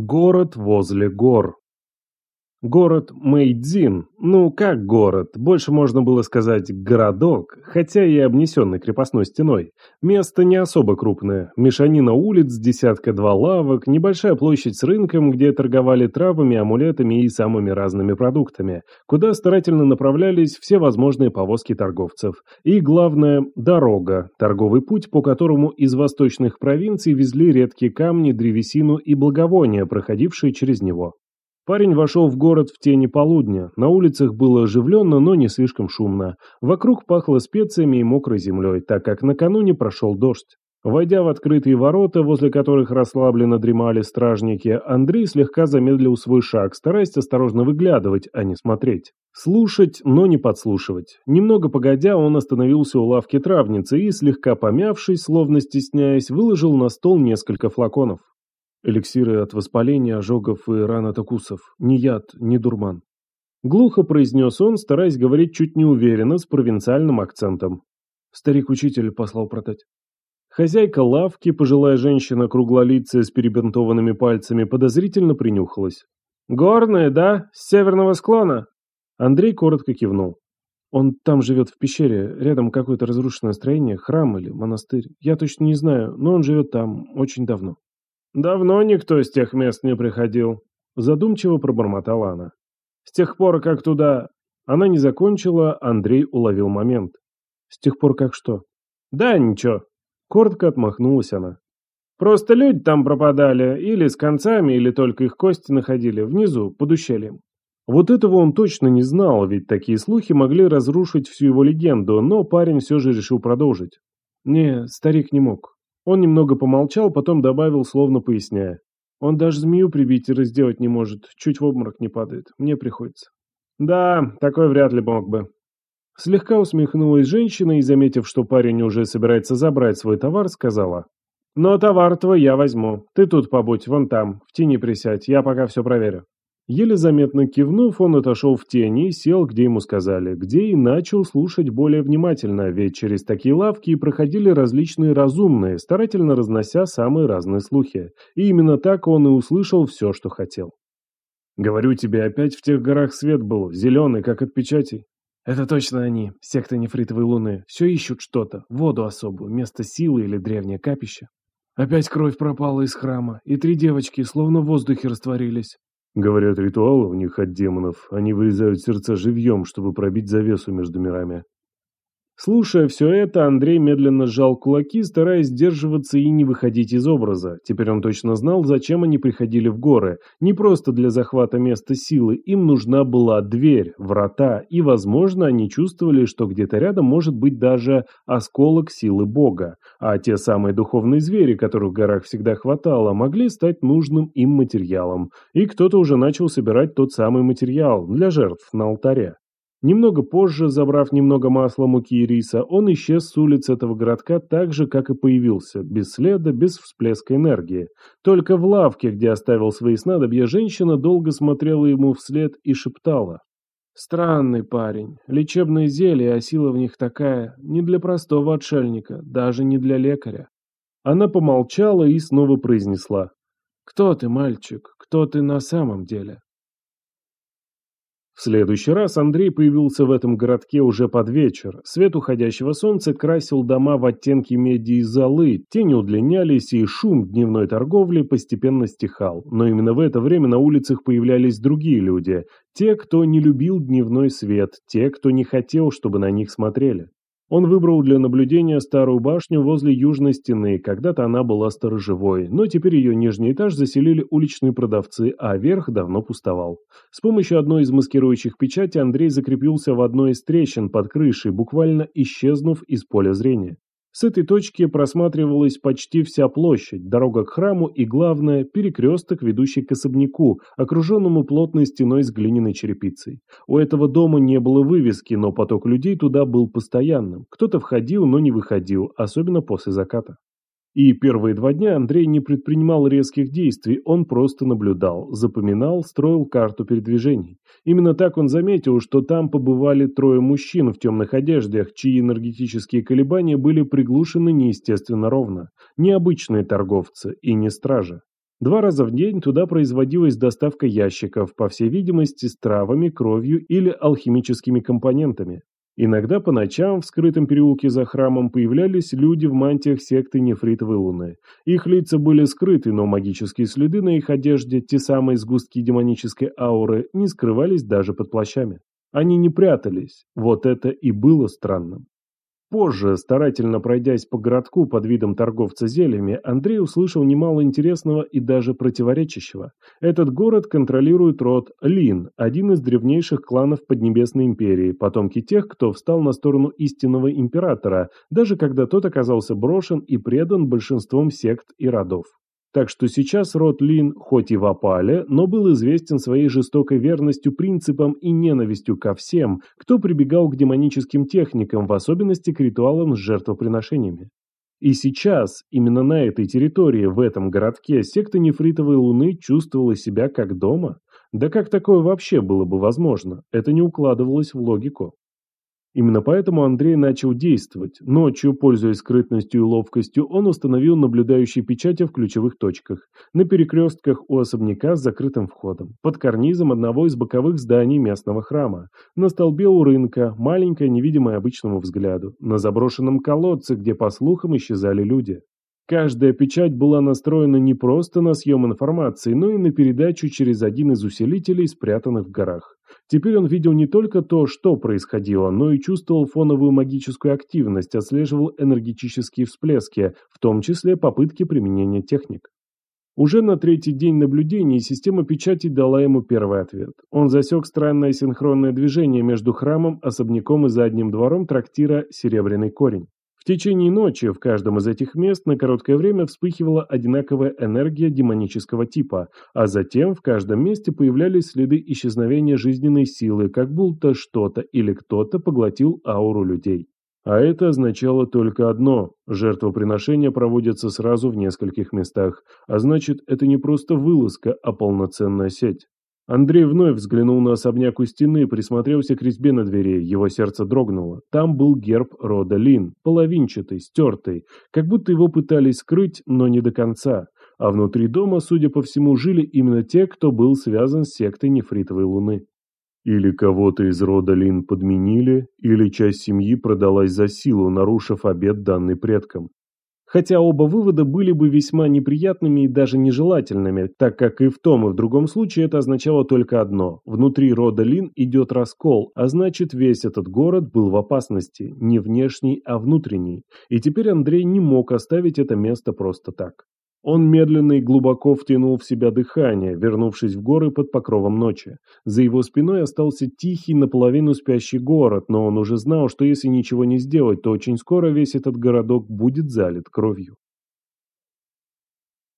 Город возле гор. Город Мэйдзин, ну как город, больше можно было сказать городок, хотя и обнесенный крепостной стеной. Место не особо крупное, мешанина улиц, десятка-два лавок, небольшая площадь с рынком, где торговали травами, амулетами и самыми разными продуктами, куда старательно направлялись все возможные повозки торговцев. И главное, дорога, торговый путь, по которому из восточных провинций везли редкие камни, древесину и благовония, проходившие через него. Парень вошел в город в тени полудня. На улицах было оживленно, но не слишком шумно. Вокруг пахло специями и мокрой землей, так как накануне прошел дождь. Войдя в открытые ворота, возле которых расслабленно дремали стражники, Андрей слегка замедлил свой шаг, стараясь осторожно выглядывать, а не смотреть. Слушать, но не подслушивать. Немного погодя, он остановился у лавки травницы и, слегка помявшись, словно стесняясь, выложил на стол несколько флаконов. Эликсиры от воспаления, ожогов и ран от укусов. Ни яд, ни дурман. Глухо произнес он, стараясь говорить чуть неуверенно, с провинциальным акцентом. Старик-учитель послал продать. Хозяйка лавки, пожилая женщина круглолицая с перебинтованными пальцами, подозрительно принюхалась. «Горные, да? С северного склона?» Андрей коротко кивнул. «Он там живет в пещере, рядом какое-то разрушенное строение, храм или монастырь. Я точно не знаю, но он живет там очень давно». «Давно никто из тех мест не приходил», — задумчиво пробормотала она. «С тех пор, как туда...» Она не закончила, Андрей уловил момент. «С тех пор, как что?» «Да, ничего», — коротко отмахнулась она. «Просто люди там пропадали, или с концами, или только их кости находили, внизу, под ущельем». Вот этого он точно не знал, ведь такие слухи могли разрушить всю его легенду, но парень все же решил продолжить. Не, старик не мог. Он немного помолчал, потом добавил, словно поясняя. Он даже змею прибить и разделать не может, чуть в обморок не падает. Мне приходится. Да, такой вряд ли мог бы. Слегка усмехнулась женщина и, заметив, что парень уже собирается забрать свой товар, сказала. «Но товар твой я возьму. Ты тут побудь, вон там, в тени присядь, я пока все проверю». Еле заметно кивнув, он отошел в тени и сел, где ему сказали, где и начал слушать более внимательно, ведь через такие лавки проходили различные разумные, старательно разнося самые разные слухи. И именно так он и услышал все, что хотел. «Говорю тебе, опять в тех горах свет был, зеленый, как от печати. «Это точно они, секта нефритовой луны. Все ищут что-то, воду особую, место силы или древнее капище. Опять кровь пропала из храма, и три девочки словно в воздухе растворились. Говорят, ритуалы у них от демонов. Они вырезают сердца живьем, чтобы пробить завесу между мирами. Слушая все это, Андрей медленно сжал кулаки, стараясь сдерживаться и не выходить из образа. Теперь он точно знал, зачем они приходили в горы. Не просто для захвата места силы, им нужна была дверь, врата, и, возможно, они чувствовали, что где-то рядом может быть даже осколок силы Бога. А те самые духовные звери, которых в горах всегда хватало, могли стать нужным им материалом. И кто-то уже начал собирать тот самый материал для жертв на алтаре. Немного позже, забрав немного масла, муки и риса, он исчез с улиц этого городка так же, как и появился, без следа, без всплеска энергии. Только в лавке, где оставил свои снадобья, женщина долго смотрела ему вслед и шептала. «Странный парень. Лечебные зелья, а сила в них такая, не для простого отшельника, даже не для лекаря». Она помолчала и снова произнесла. «Кто ты, мальчик? Кто ты на самом деле?» В следующий раз Андрей появился в этом городке уже под вечер. Свет уходящего солнца красил дома в оттенки меди и золы, тени удлинялись, и шум дневной торговли постепенно стихал. Но именно в это время на улицах появлялись другие люди. Те, кто не любил дневной свет, те, кто не хотел, чтобы на них смотрели. Он выбрал для наблюдения старую башню возле южной стены, когда-то она была сторожевой, но теперь ее нижний этаж заселили уличные продавцы, а верх давно пустовал. С помощью одной из маскирующих печати Андрей закрепился в одной из трещин под крышей, буквально исчезнув из поля зрения. С этой точки просматривалась почти вся площадь, дорога к храму и, главное, перекресток, ведущий к особняку, окруженному плотной стеной с глиняной черепицей. У этого дома не было вывески, но поток людей туда был постоянным. Кто-то входил, но не выходил, особенно после заката. И первые два дня Андрей не предпринимал резких действий, он просто наблюдал, запоминал, строил карту передвижений. Именно так он заметил, что там побывали трое мужчин в темных одеждах, чьи энергетические колебания были приглушены неестественно ровно. Необычные торговцы и не стражи. Два раза в день туда производилась доставка ящиков, по всей видимости, с травами, кровью или алхимическими компонентами. Иногда по ночам в скрытом переулке за храмом появлялись люди в мантиях секты Нефритовой Луны. Их лица были скрыты, но магические следы на их одежде, те самые сгустки демонической ауры, не скрывались даже под плащами. Они не прятались, вот это и было странным. Позже, старательно пройдясь по городку под видом торговца зельями, Андрей услышал немало интересного и даже противоречащего. Этот город контролирует род Лин, один из древнейших кланов Поднебесной империи, потомки тех, кто встал на сторону истинного императора, даже когда тот оказался брошен и предан большинством сект и родов. Так что сейчас род Лин хоть и в опале, но был известен своей жестокой верностью принципам и ненавистью ко всем, кто прибегал к демоническим техникам, в особенности к ритуалам с жертвоприношениями. И сейчас, именно на этой территории, в этом городке, секта Нефритовой Луны чувствовала себя как дома? Да как такое вообще было бы возможно? Это не укладывалось в логику. Именно поэтому Андрей начал действовать. Ночью, пользуясь скрытностью и ловкостью, он установил наблюдающие печати в ключевых точках. На перекрестках у особняка с закрытым входом. Под карнизом одного из боковых зданий местного храма. На столбе у рынка, маленькая, невидимая обычному взгляду. На заброшенном колодце, где, по слухам, исчезали люди. Каждая печать была настроена не просто на съем информации, но и на передачу через один из усилителей, спрятанных в горах. Теперь он видел не только то, что происходило, но и чувствовал фоновую магическую активность, отслеживал энергетические всплески, в том числе попытки применения техник. Уже на третий день наблюдений система печати дала ему первый ответ. Он засек странное синхронное движение между храмом, особняком и задним двором трактира «Серебряный корень». Течение ночи в каждом из этих мест на короткое время вспыхивала одинаковая энергия демонического типа, а затем в каждом месте появлялись следы исчезновения жизненной силы, как будто что-то или кто-то поглотил ауру людей. А это означало только одно – жертвоприношения проводятся сразу в нескольких местах, а значит, это не просто вылазка, а полноценная сеть. Андрей вновь взглянул на особняк у стены, присмотрелся к резьбе на двери, его сердце дрогнуло. Там был герб рода Лин, половинчатый, стертый, как будто его пытались скрыть, но не до конца. А внутри дома, судя по всему, жили именно те, кто был связан с сектой Нефритовой Луны. Или кого-то из рода Лин подменили, или часть семьи продалась за силу, нарушив обет данный предкам хотя оба вывода были бы весьма неприятными и даже нежелательными, так как и в том, и в другом случае это означало только одно – внутри рода Лин идет раскол, а значит весь этот город был в опасности, не внешней, а внутренней, и теперь Андрей не мог оставить это место просто так. Он медленно и глубоко втянул в себя дыхание, вернувшись в горы под покровом ночи. За его спиной остался тихий, наполовину спящий город, но он уже знал, что если ничего не сделать, то очень скоро весь этот городок будет залит кровью.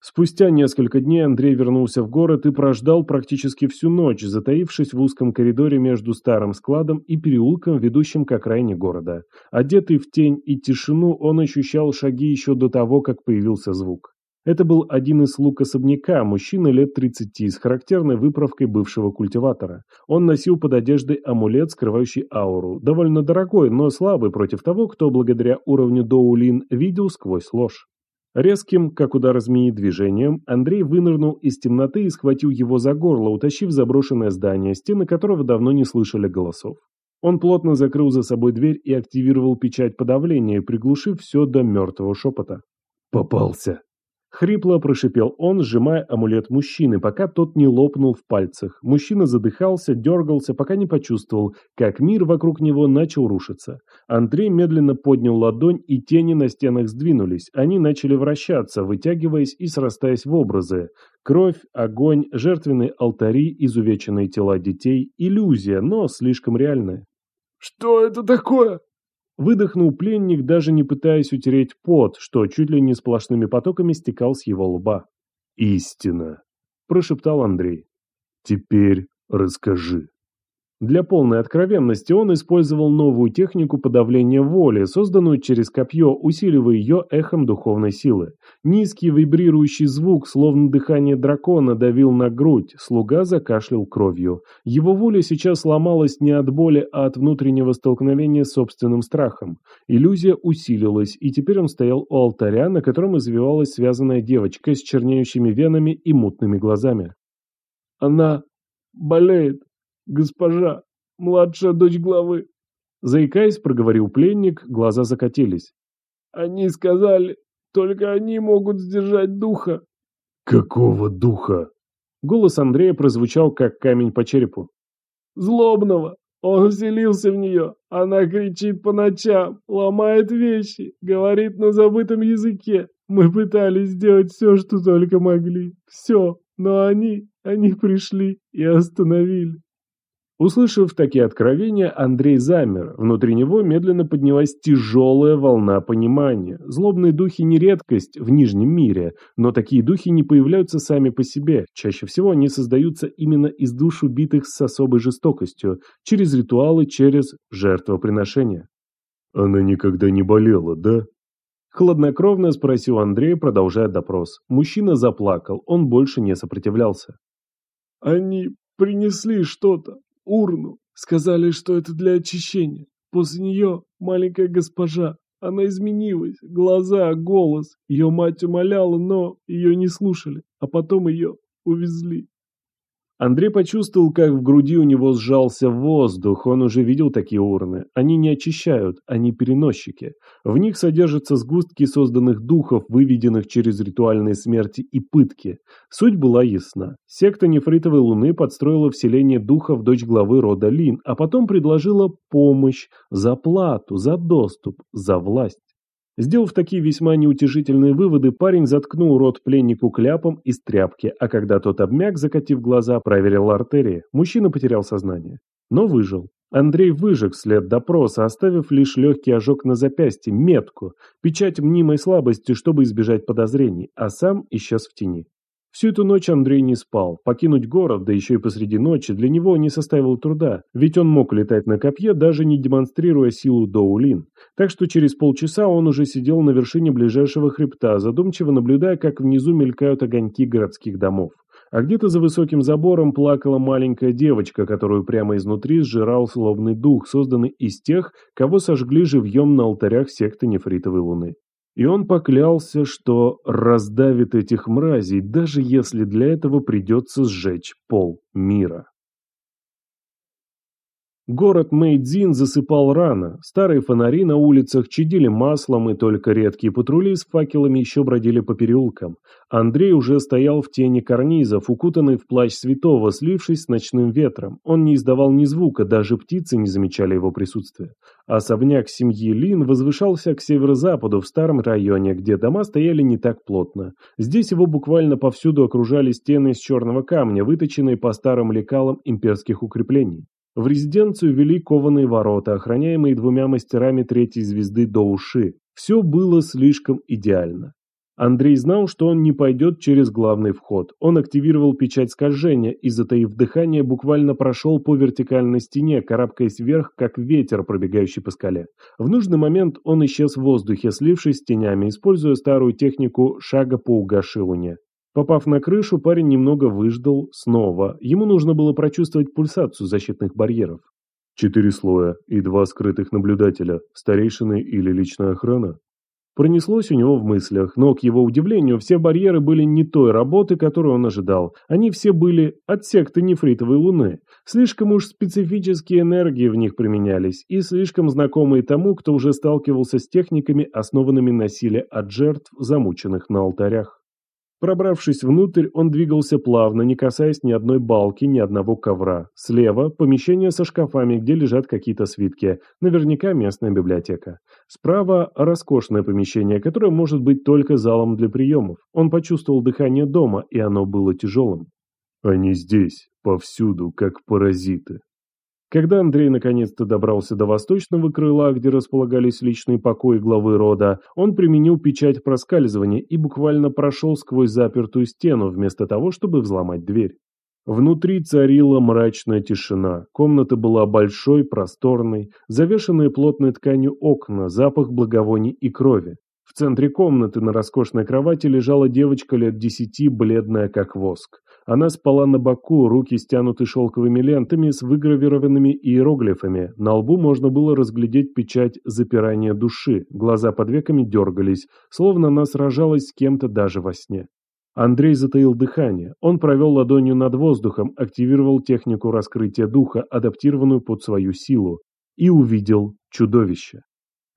Спустя несколько дней Андрей вернулся в город и прождал практически всю ночь, затаившись в узком коридоре между старым складом и переулком, ведущим к окраине города. Одетый в тень и тишину, он ощущал шаги еще до того, как появился звук. Это был один из слуг особняка, мужчина лет 30 с характерной выправкой бывшего культиватора. Он носил под одеждой амулет, скрывающий ауру, довольно дорогой, но слабый против того, кто благодаря уровню Доулин видел сквозь ложь. Резким, как удар змеи, движением Андрей вынырнул из темноты и схватил его за горло, утащив заброшенное здание, стены которого давно не слышали голосов. Он плотно закрыл за собой дверь и активировал печать подавления, приглушив все до мертвого шепота. «Попался!» Хрипло прошипел он, сжимая амулет мужчины, пока тот не лопнул в пальцах. Мужчина задыхался, дергался, пока не почувствовал, как мир вокруг него начал рушиться. Андрей медленно поднял ладонь, и тени на стенах сдвинулись. Они начали вращаться, вытягиваясь и срастаясь в образы. Кровь, огонь, жертвенные алтари, изувеченные тела детей. Иллюзия, но слишком реальная. «Что это такое?» Выдохнул пленник, даже не пытаясь утереть пот, что чуть ли не сплошными потоками стекал с его лба. «Истина!» – прошептал Андрей. «Теперь расскажи». Для полной откровенности он использовал новую технику подавления воли, созданную через копье, усиливая ее эхом духовной силы. Низкий вибрирующий звук, словно дыхание дракона, давил на грудь, слуга закашлял кровью. Его воля сейчас ломалась не от боли, а от внутреннего столкновения с собственным страхом. Иллюзия усилилась, и теперь он стоял у алтаря, на котором извивалась связанная девочка с чернеющими венами и мутными глазами. «Она болеет», госпожа, младшая дочь главы. Заикаясь, проговорил пленник, глаза закатились. Они сказали, только они могут сдержать духа. Какого духа? Голос Андрея прозвучал, как камень по черепу. Злобного. Он вселился в нее. Она кричит по ночам, ломает вещи, говорит на забытом языке. Мы пытались сделать все, что только могли. Все. Но они, они пришли и остановили. Услышав такие откровения, Андрей замер. Внутри него медленно поднялась тяжелая волна понимания. Злобные духи не редкость в Нижнем мире, но такие духи не появляются сами по себе. Чаще всего они создаются именно из душ убитых с особой жестокостью, через ритуалы, через жертвоприношения. «Она никогда не болела, да?» Хладнокровно спросил Андрей, продолжая допрос. Мужчина заплакал, он больше не сопротивлялся. «Они принесли что-то, урну. Сказали, что это для очищения. После нее маленькая госпожа. Она изменилась. Глаза, голос. Ее мать умоляла, но ее не слушали. А потом ее увезли. Андрей почувствовал, как в груди у него сжался воздух, он уже видел такие урны. Они не очищают, они переносчики. В них содержатся сгустки созданных духов, выведенных через ритуальные смерти и пытки. Суть была ясна. Секта Нефритовой Луны подстроила вселение духов дочь главы рода Лин, а потом предложила помощь за плату, за доступ, за власть. Сделав такие весьма неутешительные выводы, парень заткнул рот пленнику кляпом из тряпки, а когда тот обмяк, закатив глаза, проверил артерии. Мужчина потерял сознание. Но выжил. Андрей выжег след допроса, оставив лишь легкий ожог на запястье, метку, печать мнимой слабости, чтобы избежать подозрений, а сам исчез в тени. Всю эту ночь Андрей не спал. Покинуть город, да еще и посреди ночи, для него не составило труда, ведь он мог летать на копье, даже не демонстрируя силу Доулин. Так что через полчаса он уже сидел на вершине ближайшего хребта, задумчиво наблюдая, как внизу мелькают огоньки городских домов. А где-то за высоким забором плакала маленькая девочка, которую прямо изнутри сжирал словный дух, созданный из тех, кого сожгли живьем на алтарях секты Нефритовой Луны. И он поклялся, что раздавит этих мразей, даже если для этого придется сжечь пол мира. Город Мэйдзин засыпал рано, старые фонари на улицах чадили маслом, и только редкие патрули с факелами еще бродили по переулкам. Андрей уже стоял в тени карнизов, укутанный в плащ святого, слившись с ночным ветром. Он не издавал ни звука, даже птицы не замечали его присутствия. Особняк семьи Лин возвышался к северо-западу в старом районе, где дома стояли не так плотно. Здесь его буквально повсюду окружали стены из черного камня, выточенные по старым лекалам имперских укреплений. В резиденцию вели кованые ворота, охраняемые двумя мастерами третьей звезды до уши. Все было слишком идеально. Андрей знал, что он не пойдет через главный вход. Он активировал печать скольжения и, затаив дыхание, буквально прошел по вертикальной стене, карабкаясь вверх, как ветер, пробегающий по скале. В нужный момент он исчез в воздухе, слившись с тенями, используя старую технику шага по луне. Попав на крышу, парень немного выждал снова. Ему нужно было прочувствовать пульсацию защитных барьеров. Четыре слоя и два скрытых наблюдателя, старейшины или личная охрана. Пронеслось у него в мыслях, но, к его удивлению, все барьеры были не той работы, которую он ожидал. Они все были от секты нефритовой луны. Слишком уж специфические энергии в них применялись, и слишком знакомые тому, кто уже сталкивался с техниками, основанными на силе от жертв, замученных на алтарях. Пробравшись внутрь, он двигался плавно, не касаясь ни одной балки, ни одного ковра. Слева – помещение со шкафами, где лежат какие-то свитки. Наверняка местная библиотека. Справа – роскошное помещение, которое может быть только залом для приемов. Он почувствовал дыхание дома, и оно было тяжелым. Они здесь, повсюду, как паразиты. Когда Андрей наконец-то добрался до восточного крыла, где располагались личные покои главы рода, он применил печать проскальзывания и буквально прошел сквозь запертую стену, вместо того, чтобы взломать дверь. Внутри царила мрачная тишина. Комната была большой, просторной, завешенные плотной тканью окна, запах благовоний и крови. В центре комнаты на роскошной кровати лежала девочка лет десяти, бледная как воск. Она спала на боку, руки стянуты шелковыми лентами с выгравированными иероглифами. На лбу можно было разглядеть печать запирания души, глаза под веками дергались, словно она сражалась с кем-то даже во сне. Андрей затаил дыхание. Он провел ладонью над воздухом, активировал технику раскрытия духа, адаптированную под свою силу, и увидел чудовище.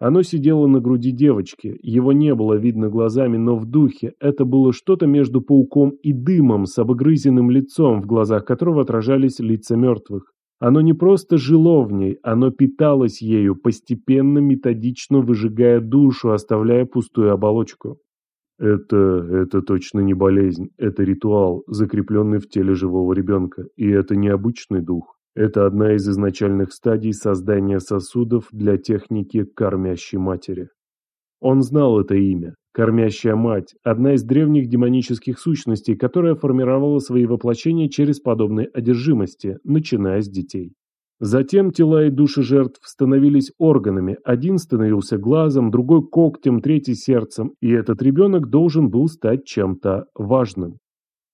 Оно сидело на груди девочки, его не было видно глазами, но в духе это было что-то между пауком и дымом с обгрызенным лицом, в глазах которого отражались лица мертвых. Оно не просто жило в ней, оно питалось ею, постепенно, методично выжигая душу, оставляя пустую оболочку. Это, это точно не болезнь, это ритуал, закрепленный в теле живого ребенка, и это необычный дух. Это одна из изначальных стадий создания сосудов для техники кормящей матери. Он знал это имя. Кормящая мать – одна из древних демонических сущностей, которая формировала свои воплощения через подобные одержимости, начиная с детей. Затем тела и души жертв становились органами, один становился глазом, другой когтем, третий сердцем, и этот ребенок должен был стать чем-то важным.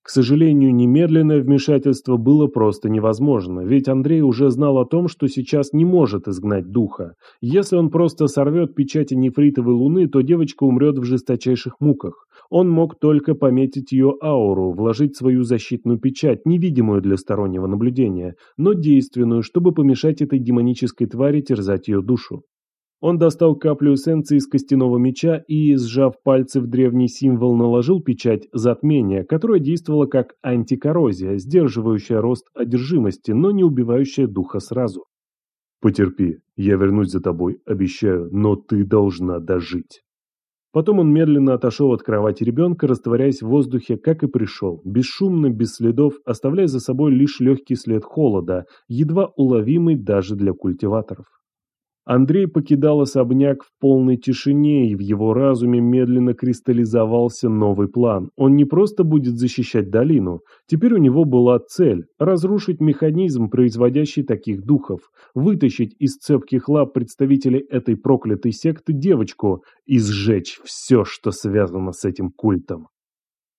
К сожалению, немедленное вмешательство было просто невозможно, ведь Андрей уже знал о том, что сейчас не может изгнать духа. Если он просто сорвет печати нефритовой луны, то девочка умрет в жесточайших муках. Он мог только пометить ее ауру, вложить свою защитную печать, невидимую для стороннего наблюдения, но действенную, чтобы помешать этой демонической твари терзать ее душу. Он достал каплю эссенции из костяного меча и, сжав пальцы в древний символ, наложил печать затмения, которая действовала как антикоррозия, сдерживающая рост одержимости, но не убивающая духа сразу. «Потерпи, я вернусь за тобой, обещаю, но ты должна дожить». Потом он медленно отошел от кровати ребенка, растворяясь в воздухе, как и пришел, бесшумно, без следов, оставляя за собой лишь легкий след холода, едва уловимый даже для культиваторов. Андрей покидал особняк в полной тишине, и в его разуме медленно кристаллизовался новый план. Он не просто будет защищать долину. Теперь у него была цель – разрушить механизм, производящий таких духов, вытащить из цепких лап представителей этой проклятой секты девочку и сжечь все, что связано с этим культом.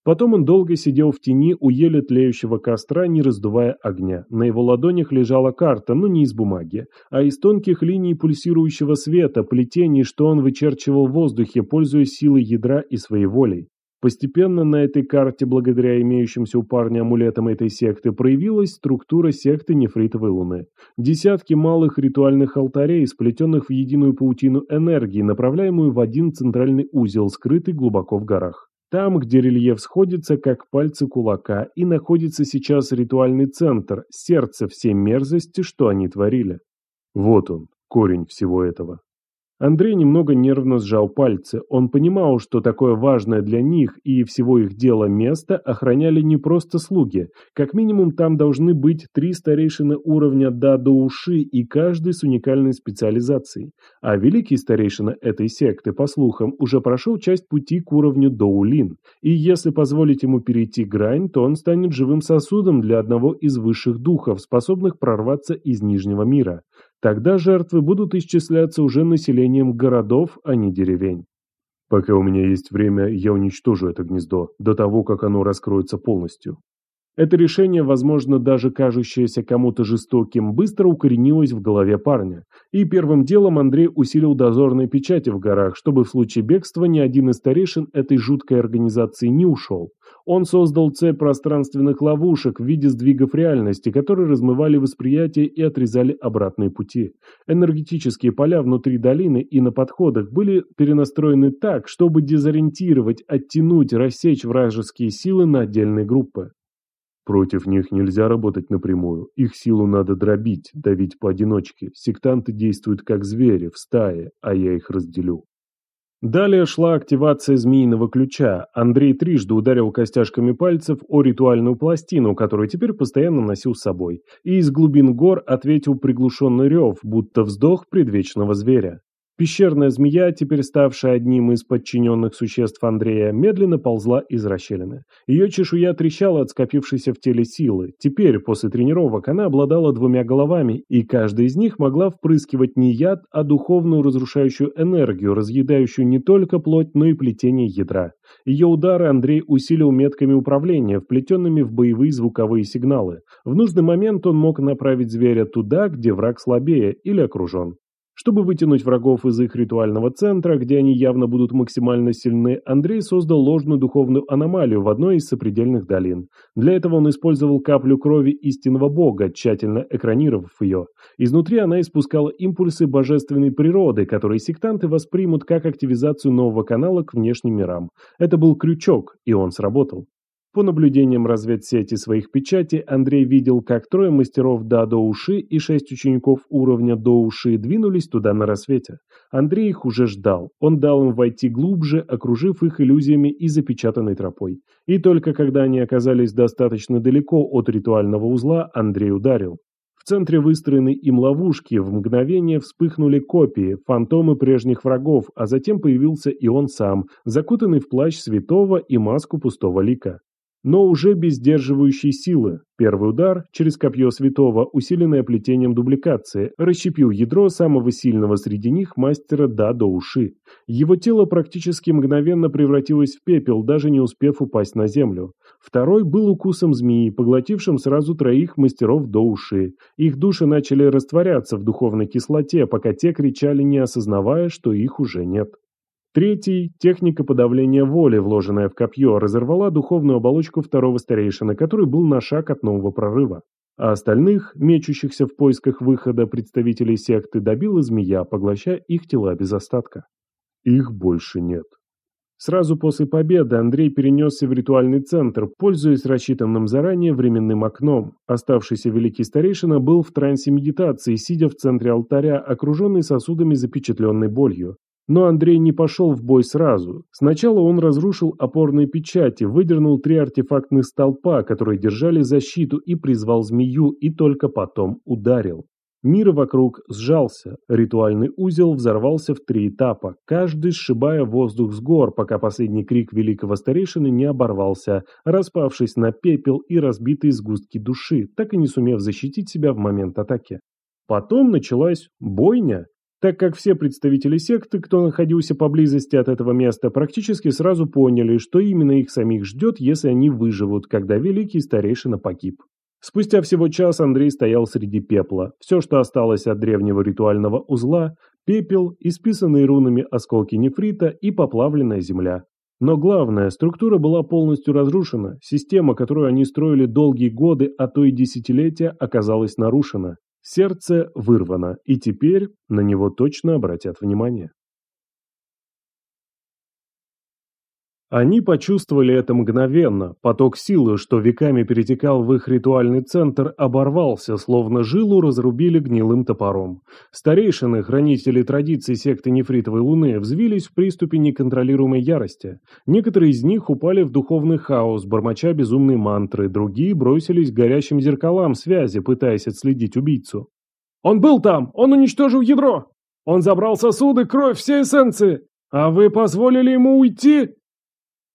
Потом он долго сидел в тени у еле тлеющего костра, не раздувая огня. На его ладонях лежала карта, но не из бумаги, а из тонких линий пульсирующего света, плетений, что он вычерчивал в воздухе, пользуясь силой ядра и своей волей. Постепенно на этой карте, благодаря имеющимся у парня амулетам этой секты, проявилась структура секты Нефритовой Луны. Десятки малых ритуальных алтарей, сплетенных в единую паутину энергии, направляемую в один центральный узел, скрытый глубоко в горах. Там, где рельеф сходится, как пальцы кулака, и находится сейчас ритуальный центр, сердце всей мерзости, что они творили. Вот он, корень всего этого. Андрей немного нервно сжал пальцы. Он понимал, что такое важное для них и всего их дела место охраняли не просто слуги. Как минимум там должны быть три старейшины уровня да до уши и каждый с уникальной специализацией. А великий старейшина этой секты, по слухам, уже прошел часть пути к уровню доулин. И если позволить ему перейти грань, то он станет живым сосудом для одного из высших духов, способных прорваться из Нижнего мира. Тогда жертвы будут исчисляться уже населением городов, а не деревень. Пока у меня есть время, я уничтожу это гнездо, до того, как оно раскроется полностью. Это решение, возможно, даже кажущееся кому-то жестоким, быстро укоренилось в голове парня. И первым делом Андрей усилил дозорные печати в горах, чтобы в случае бегства ни один из старейшин этой жуткой организации не ушел. Он создал цепь пространственных ловушек в виде сдвигов реальности, которые размывали восприятие и отрезали обратные пути. Энергетические поля внутри долины и на подходах были перенастроены так, чтобы дезориентировать, оттянуть, рассечь вражеские силы на отдельные группы. Против них нельзя работать напрямую, их силу надо дробить, давить поодиночке. Сектанты действуют как звери, в стае, а я их разделю. Далее шла активация змеиного ключа. Андрей трижды ударил костяшками пальцев о ритуальную пластину, которую теперь постоянно носил с собой, и из глубин гор ответил приглушенный рев, будто вздох предвечного зверя. Пещерная змея, теперь ставшая одним из подчиненных существ Андрея, медленно ползла из расщелины. Ее чешуя трещала от скопившейся в теле силы. Теперь, после тренировок, она обладала двумя головами, и каждая из них могла впрыскивать не яд, а духовную разрушающую энергию, разъедающую не только плоть, но и плетение ядра. Ее удары Андрей усилил метками управления, вплетенными в боевые звуковые сигналы. В нужный момент он мог направить зверя туда, где враг слабее или окружен. Чтобы вытянуть врагов из их ритуального центра, где они явно будут максимально сильны, Андрей создал ложную духовную аномалию в одной из сопредельных долин. Для этого он использовал каплю крови истинного бога, тщательно экранировав ее. Изнутри она испускала импульсы божественной природы, которые сектанты воспримут как активизацию нового канала к внешним мирам. Это был крючок, и он сработал. По наблюдениям разведсети своих печатей, Андрей видел, как трое мастеров да до уши и шесть учеников уровня до уши двинулись туда на рассвете. Андрей их уже ждал. Он дал им войти глубже, окружив их иллюзиями и запечатанной тропой. И только когда они оказались достаточно далеко от ритуального узла, Андрей ударил. В центре выстроенной им ловушки в мгновение вспыхнули копии, фантомы прежних врагов, а затем появился и он сам, закутанный в плащ святого и маску пустого лика но уже без сдерживающей силы. Первый удар через копье святого, усиленное плетением дубликации, расщепил ядро самого сильного среди них мастера да до уши. Его тело практически мгновенно превратилось в пепел, даже не успев упасть на землю. Второй был укусом змеи, поглотившим сразу троих мастеров до уши. Их души начали растворяться в духовной кислоте, пока те кричали, не осознавая, что их уже нет. Третий, техника подавления воли, вложенная в копье, разорвала духовную оболочку второго старейшины, который был на шаг от нового прорыва. А остальных, мечущихся в поисках выхода представителей секты, добила змея, поглощая их тела без остатка. Их больше нет. Сразу после победы Андрей перенесся в ритуальный центр, пользуясь рассчитанным заранее временным окном. Оставшийся великий старейшина был в трансе медитации, сидя в центре алтаря, окруженный сосудами запечатленной болью. Но Андрей не пошел в бой сразу. Сначала он разрушил опорные печати, выдернул три артефактных столпа, которые держали защиту, и призвал змею, и только потом ударил. Мир вокруг сжался, ритуальный узел взорвался в три этапа, каждый сшибая воздух с гор, пока последний крик великого старейшины не оборвался, распавшись на пепел и разбитые сгустки души, так и не сумев защитить себя в момент атаки. Потом началась бойня, так как все представители секты, кто находился поблизости от этого места, практически сразу поняли, что именно их самих ждет, если они выживут, когда великий старейшина погиб. Спустя всего час Андрей стоял среди пепла. Все, что осталось от древнего ритуального узла – пепел, исписанные рунами осколки нефрита и поплавленная земля. Но главное, структура была полностью разрушена, система, которую они строили долгие годы, а то и десятилетия, оказалась нарушена. Сердце вырвано, и теперь на него точно обратят внимание. Они почувствовали это мгновенно. Поток силы, что веками перетекал в их ритуальный центр, оборвался, словно жилу разрубили гнилым топором. Старейшины, хранители традиций секты Нефритовой Луны, взвились в приступе неконтролируемой ярости. Некоторые из них упали в духовный хаос, бормоча безумные мантры, другие бросились к горящим зеркалам связи, пытаясь отследить убийцу. «Он был там! Он уничтожил ядро! Он забрал сосуды, кровь, все эссенции! А вы позволили ему уйти?»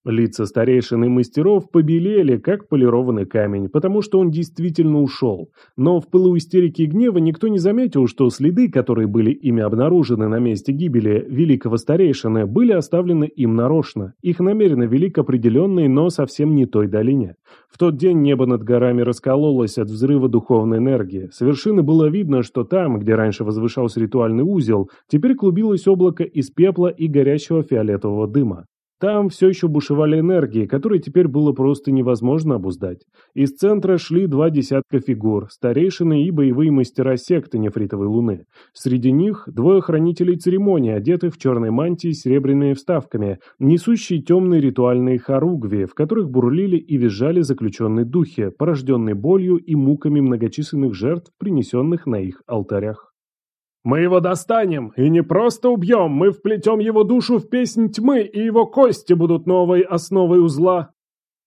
Лица старейшин и мастеров побелели, как полированный камень, потому что он действительно ушел. Но в пылу истерики и гнева никто не заметил, что следы, которые были ими обнаружены на месте гибели великого старейшины, были оставлены им нарочно. Их намеренно вели к определенной, но совсем не той долине. В тот день небо над горами раскололось от взрыва духовной энергии. С вершины было видно, что там, где раньше возвышался ритуальный узел, теперь клубилось облако из пепла и горящего фиолетового дыма. Там все еще бушевали энергии, которые теперь было просто невозможно обуздать. Из центра шли два десятка фигур, старейшины и боевые мастера секты Нефритовой Луны. Среди них двое хранителей церемонии, одетых в черной мантии с серебряными вставками, несущие темные ритуальные хоругви, в которых бурлили и визжали заключенные духи, порожденные болью и муками многочисленных жертв, принесенных на их алтарях. Мы его достанем, и не просто убьем, мы вплетем его душу в песнь тьмы, и его кости будут новой основой узла.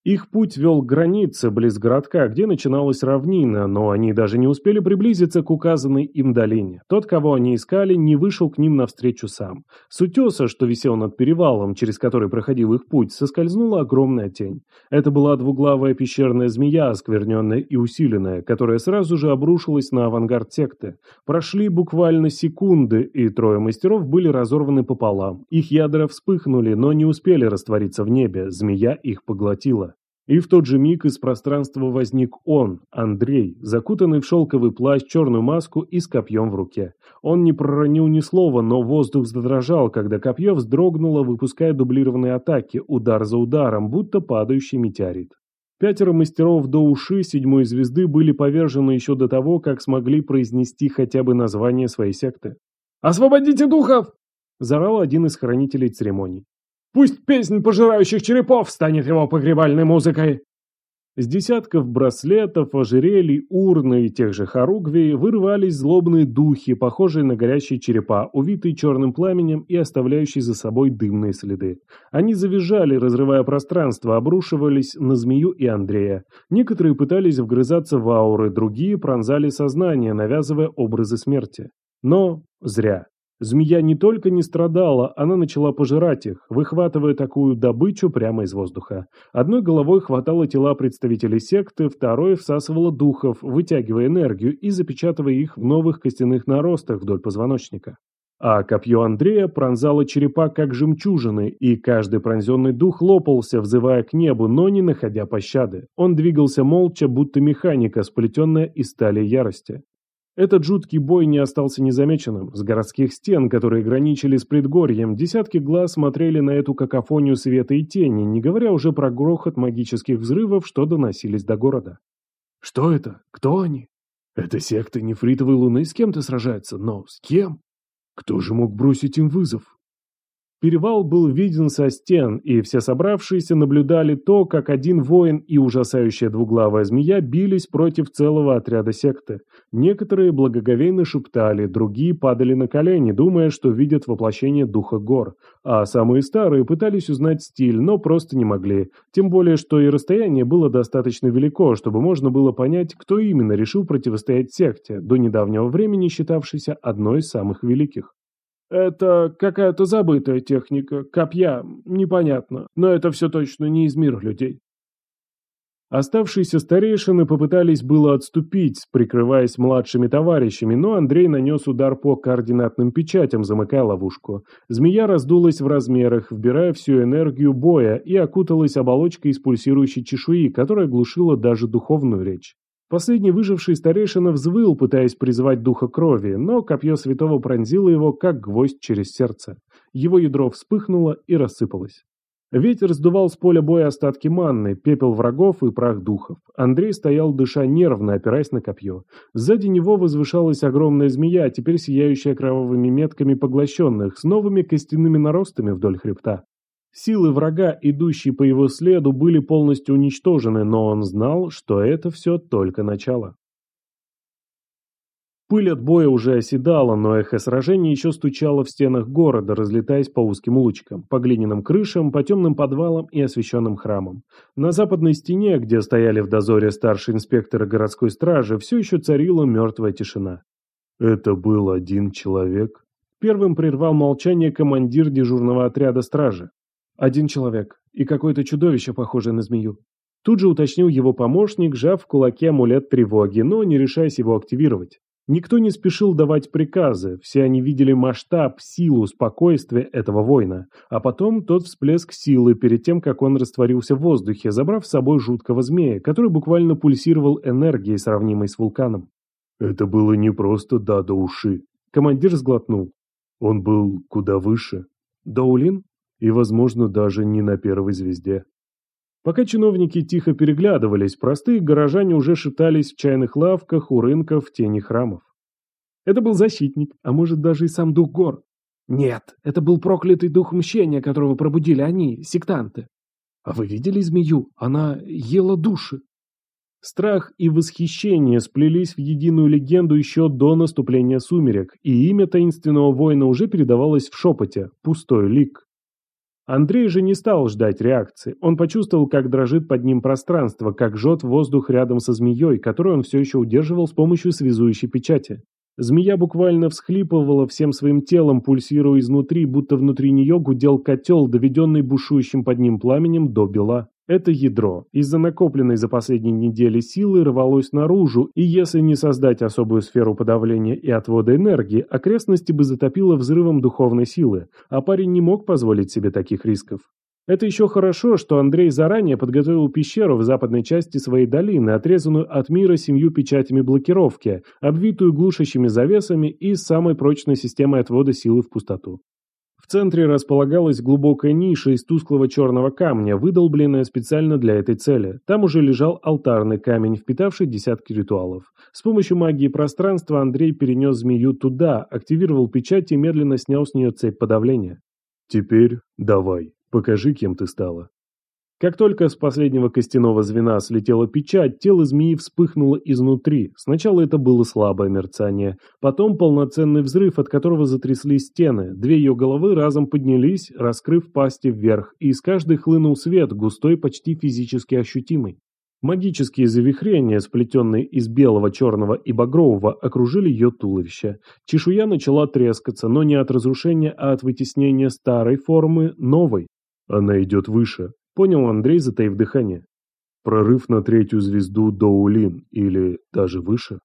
Их путь вел к границе, близ городка, где начиналась равнина, но они даже не успели приблизиться к указанной им долине. Тот, кого они искали, не вышел к ним навстречу сам. С утеса, что висел над перевалом, через который проходил их путь, соскользнула огромная тень. Это была двуглавая пещерная змея, оскверненная и усиленная, которая сразу же обрушилась на авангард секты. Прошли буквально секунды, и трое мастеров были разорваны пополам. Их ядра вспыхнули, но не успели раствориться в небе, змея их поглотила. И в тот же миг из пространства возник он, Андрей, закутанный в шелковый плащ, черную маску и с копьем в руке. Он не проронил ни слова, но воздух задрожал, когда копье вздрогнуло, выпуская дублированные атаки, удар за ударом, будто падающий метеорит. Пятеро мастеров до уши седьмой звезды были повержены еще до того, как смогли произнести хотя бы название своей секты. «Освободите духов!» – заорал один из хранителей церемоний. Пусть песнь пожирающих черепов станет его погребальной музыкой!» С десятков браслетов, ожерелий, урны и тех же хоругвий вырывались злобные духи, похожие на горящие черепа, увитые черным пламенем и оставляющие за собой дымные следы. Они завизжали, разрывая пространство, обрушивались на змею и Андрея. Некоторые пытались вгрызаться в ауры, другие пронзали сознание, навязывая образы смерти. Но зря. Змея не только не страдала, она начала пожирать их, выхватывая такую добычу прямо из воздуха. Одной головой хватало тела представителей секты, второй всасывала духов, вытягивая энергию и запечатывая их в новых костяных наростах вдоль позвоночника. А копье Андрея пронзало черепа как жемчужины, и каждый пронзенный дух лопался, взывая к небу, но не находя пощады. Он двигался молча, будто механика, сплетенная из стали ярости. Этот жуткий бой не остался незамеченным. С городских стен, которые граничили с предгорьем, десятки глаз смотрели на эту какофонию света и тени, не говоря уже про грохот магических взрывов, что доносились до города. «Что это? Кто они?» «Это секта нефритовой луны с кем-то сражается, но с кем? Кто же мог бросить им вызов?» Перевал был виден со стен, и все собравшиеся наблюдали то, как один воин и ужасающая двуглавая змея бились против целого отряда секты. Некоторые благоговейно шептали, другие падали на колени, думая, что видят воплощение духа гор. А самые старые пытались узнать стиль, но просто не могли. Тем более, что и расстояние было достаточно велико, чтобы можно было понять, кто именно решил противостоять секте, до недавнего времени считавшейся одной из самых великих. Это какая-то забытая техника, копья, непонятно, но это все точно не из мира людей. Оставшиеся старейшины попытались было отступить, прикрываясь младшими товарищами, но Андрей нанес удар по координатным печатям, замыкая ловушку. Змея раздулась в размерах, вбирая всю энергию боя и окуталась оболочкой из пульсирующей чешуи, которая глушила даже духовную речь. Последний выживший старейшина взвыл, пытаясь призвать духа крови, но копье святого пронзило его, как гвоздь через сердце. Его ядро вспыхнуло и рассыпалось. Ветер сдувал с поля боя остатки манны, пепел врагов и прах духов. Андрей стоял, дыша нервно, опираясь на копье. Сзади него возвышалась огромная змея, теперь сияющая кровавыми метками поглощенных, с новыми костяными наростами вдоль хребта. Силы врага, идущие по его следу, были полностью уничтожены, но он знал, что это все только начало. Пыль от боя уже оседала, но эхо сражения еще стучало в стенах города, разлетаясь по узким улочкам, по глиняным крышам, по темным подвалам и освещенным храмам. На западной стене, где стояли в дозоре старшие инспекторы городской стражи, все еще царила мертвая тишина. Это был один человек. Первым прервал молчание командир дежурного отряда стражи. Один человек. И какое-то чудовище, похожее на змею. Тут же уточнил его помощник, сжав в кулаке амулет тревоги, но не решаясь его активировать. Никто не спешил давать приказы, все они видели масштаб, силу, спокойствие этого воина, а потом тот всплеск силы перед тем, как он растворился в воздухе, забрав с собой жуткого змея, который буквально пульсировал энергией, сравнимой с вулканом. Это было не просто да до уши. Командир сглотнул. Он был куда выше. Доулин? И, возможно, даже не на первой звезде. Пока чиновники тихо переглядывались, простые горожане уже шептались в чайных лавках, у рынков, в тени храмов. Это был защитник, а может даже и сам дух гор. Нет, это был проклятый дух мщения, которого пробудили они, сектанты. А вы видели змею? Она ела души. Страх и восхищение сплелись в единую легенду еще до наступления сумерек, и имя таинственного воина уже передавалось в шепоте – пустой лик. Андрей же не стал ждать реакции. Он почувствовал, как дрожит под ним пространство, как жжет воздух рядом со змеей, которую он все еще удерживал с помощью связующей печати. Змея буквально всхлипывала всем своим телом, пульсируя изнутри, будто внутри нее гудел котел, доведенный бушующим под ним пламенем до бела. Это ядро из-за накопленной за последние недели силы рвалось наружу, и если не создать особую сферу подавления и отвода энергии, окрестности бы затопило взрывом духовной силы, а парень не мог позволить себе таких рисков. Это еще хорошо, что Андрей заранее подготовил пещеру в западной части своей долины, отрезанную от мира семью печатями блокировки, обвитую глушащими завесами и самой прочной системой отвода силы в пустоту. В центре располагалась глубокая ниша из тусклого черного камня, выдолбленная специально для этой цели. Там уже лежал алтарный камень, впитавший десятки ритуалов. С помощью магии пространства Андрей перенес змею туда, активировал печать и медленно снял с нее цепь подавления. «Теперь давай, покажи, кем ты стала». Как только с последнего костяного звена слетела печать, тело змеи вспыхнуло изнутри. Сначала это было слабое мерцание, потом полноценный взрыв, от которого затрясли стены. Две ее головы разом поднялись, раскрыв пасти вверх, и из каждой хлынул свет, густой, почти физически ощутимый. Магические завихрения, сплетенные из белого, черного и багрового, окружили ее туловище. Чешуя начала трескаться, но не от разрушения, а от вытеснения старой формы новой. Она идет выше, Понял Андрей, затаив дыхание. Прорыв на третью звезду Доулин, или даже выше.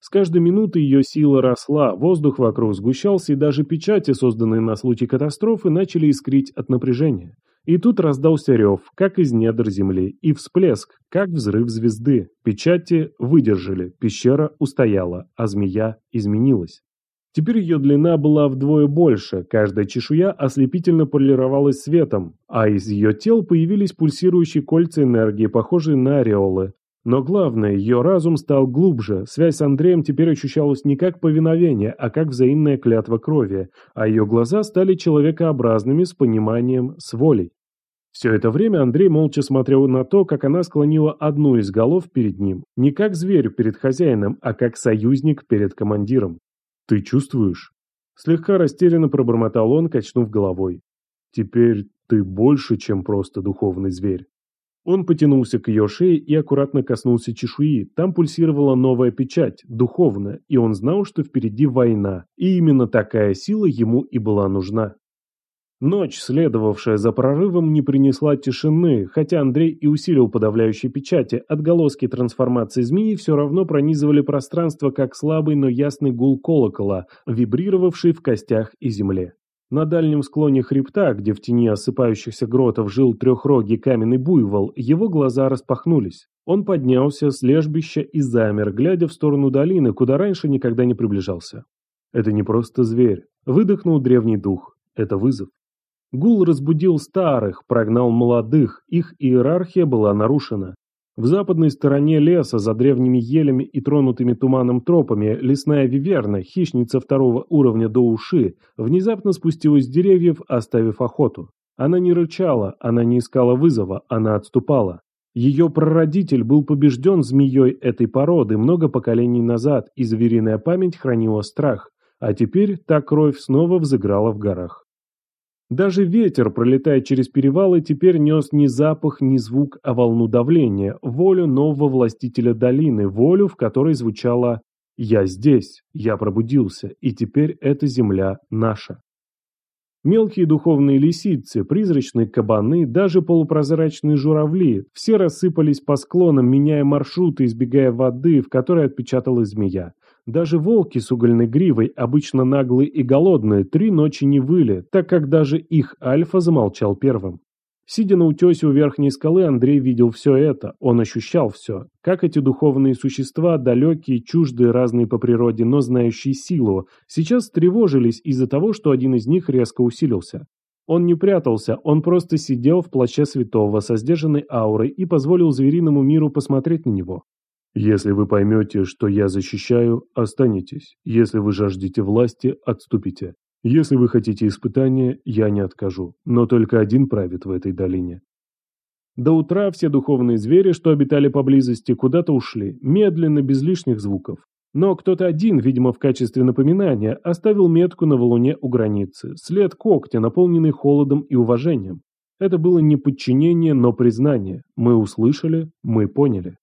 С каждой минуты ее сила росла, воздух вокруг сгущался, и даже печати, созданные на случай катастрофы, начали искрить от напряжения. И тут раздался рев, как из недр земли, и всплеск, как взрыв звезды. Печати выдержали, пещера устояла, а змея изменилась. Теперь ее длина была вдвое больше, каждая чешуя ослепительно полировалась светом, а из ее тел появились пульсирующие кольца энергии, похожие на ореолы. Но главное, ее разум стал глубже, связь с Андреем теперь ощущалась не как повиновение, а как взаимная клятва крови, а ее глаза стали человекообразными с пониманием, с волей. Все это время Андрей молча смотрел на то, как она склонила одну из голов перед ним, не как зверь перед хозяином, а как союзник перед командиром. «Ты чувствуешь?» Слегка растерянно пробормотал он, качнув головой. «Теперь ты больше, чем просто духовный зверь». Он потянулся к ее шее и аккуратно коснулся чешуи. Там пульсировала новая печать, духовная, и он знал, что впереди война, и именно такая сила ему и была нужна. Ночь, следовавшая за прорывом, не принесла тишины, хотя Андрей и усилил подавляющие печати, отголоски трансформации змеи все равно пронизывали пространство как слабый, но ясный гул колокола, вибрировавший в костях и земле. На дальнем склоне хребта, где в тени осыпающихся гротов жил трехрогий каменный буйвол, его глаза распахнулись. Он поднялся с лежбища и замер, глядя в сторону долины, куда раньше никогда не приближался. Это не просто зверь. Выдохнул древний дух. Это вызов. Гул разбудил старых, прогнал молодых, их иерархия была нарушена. В западной стороне леса, за древними елями и тронутыми туманом тропами, лесная виверна, хищница второго уровня до уши, внезапно спустилась с деревьев, оставив охоту. Она не рычала, она не искала вызова, она отступала. Ее прародитель был побежден змеей этой породы много поколений назад, и звериная память хранила страх, а теперь та кровь снова взыграла в горах. Даже ветер, пролетая через перевалы, теперь нес не запах, не звук, а волну давления, волю нового властителя долины, волю, в которой звучало «Я здесь, я пробудился, и теперь эта земля наша». Мелкие духовные лисицы, призрачные кабаны, даже полупрозрачные журавли – все рассыпались по склонам, меняя маршруты, избегая воды, в которой отпечаталась змея. Даже волки с угольной гривой, обычно наглые и голодные, три ночи не выли, так как даже их альфа замолчал первым. Сидя на утесе у верхней скалы, Андрей видел все это, он ощущал все. Как эти духовные существа, далекие, чуждые, разные по природе, но знающие силу, сейчас тревожились из-за того, что один из них резко усилился. Он не прятался, он просто сидел в плаще святого со сдержанной аурой и позволил звериному миру посмотреть на него. Если вы поймете, что я защищаю, останетесь. Если вы жаждете власти, отступите. Если вы хотите испытания, я не откажу. Но только один правит в этой долине. До утра все духовные звери, что обитали поблизости, куда-то ушли, медленно, без лишних звуков. Но кто-то один, видимо, в качестве напоминания, оставил метку на валуне у границы, след когтя, наполненный холодом и уважением. Это было не подчинение, но признание. Мы услышали, мы поняли.